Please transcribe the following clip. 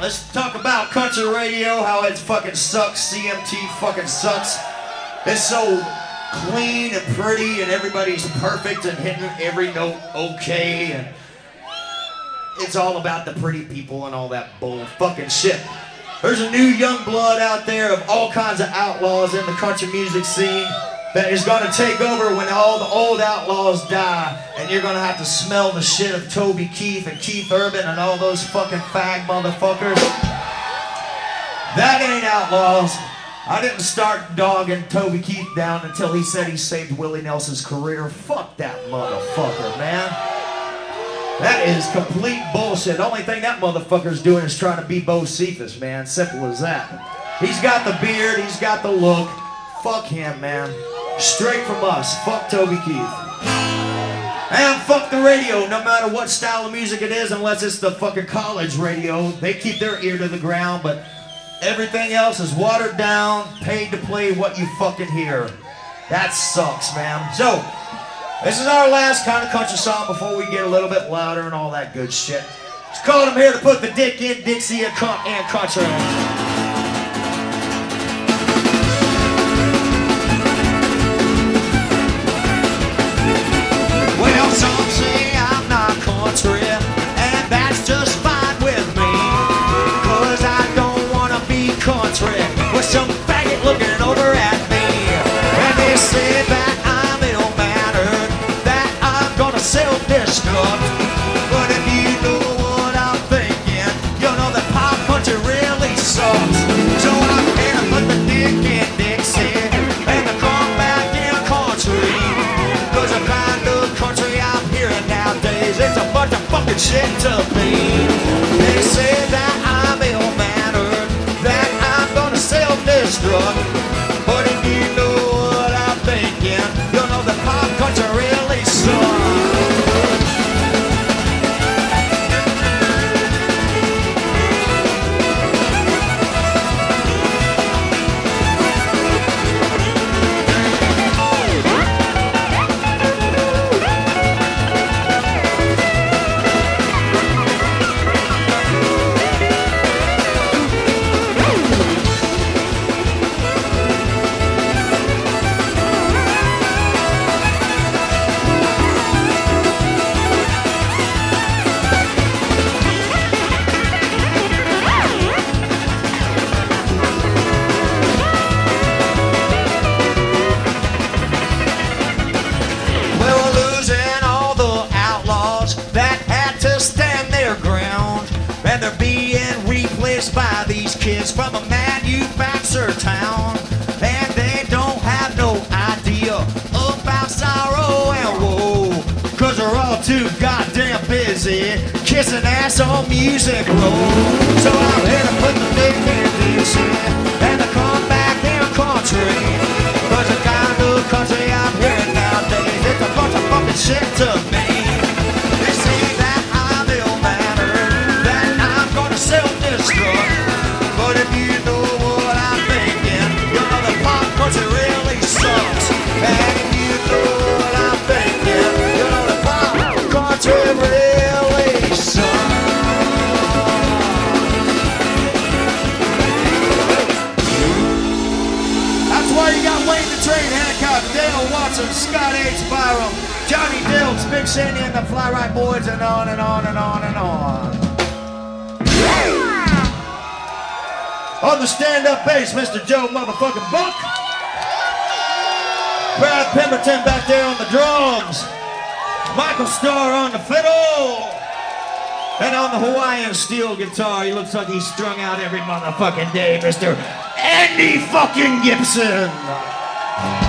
let's talk about country radio, how it fucking sucks. CMT fucking sucks. It's so clean and pretty, and everybody's perfect and hitting every note okay, and it's all about the pretty people and all that bull fucking shit. There's a new young blood out there of all kinds of outlaws in the country music scene that is gonna take over when all the old outlaws die, and you're gonna have to smell the shit of Toby Keith and Keith Urban and all those fucking fag motherfuckers. That ain't outlaws. I didn't start dogging Toby Keith down until he said he saved Willie Nelson's career. Fuck that motherfucker, man. That is complete bullshit. The only thing that motherfucker's doing is trying to be Bocephus, man. Simple as that. He's got the beard, he's got the look. Fuck him, man. Straight from us. Fuck Toby Keith. And fuck the radio, no matter what style of music it is, unless it's the fucking college radio. They keep their ear to the ground, but everything else is watered down, paid to play what you fucking hear. That sucks, man. So, this is our last kind of country song before we get a little bit louder and all that good shit. Just calling them here to put the dick in Dixie and country. Some faggot looking over at me. And they say that I'm ill-mannered, that I'm gonna self-destruct. But if you know what I'm thinking, you know that pop country really sucks. So I'm to put the dick in Dixie and the come back in country. Cause the kind of country I'm hearing nowadays, it's a bunch of fucking shit to me. Kids from a manufacturer town. And they don't have no idea about sorrow and woe. Cause they're all too goddamn busy kissing ass on Music Row. So I'm here to put the in Dixie and the comeback in country. Cause the kind of country I'm hearing nowadays, it's a bunch of fucking shit to me. Wayne the Train, Hancock, Dale Watson, Scott H. Biram, Johnny Dilks, Big Sandy and the Fly Right Boys, and on and on and on and on. On the stand-up bass, Mr. Joe motherfucking Buck. Brad Pemberton back there on the drums. Michael Starr on the fiddle. And on the Hawaiian steel guitar, he looks like he's strung out every motherfucking day, Mr. Andy fucking Gibson. Bye.